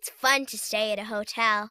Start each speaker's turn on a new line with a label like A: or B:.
A: It's fun to stay at a hotel.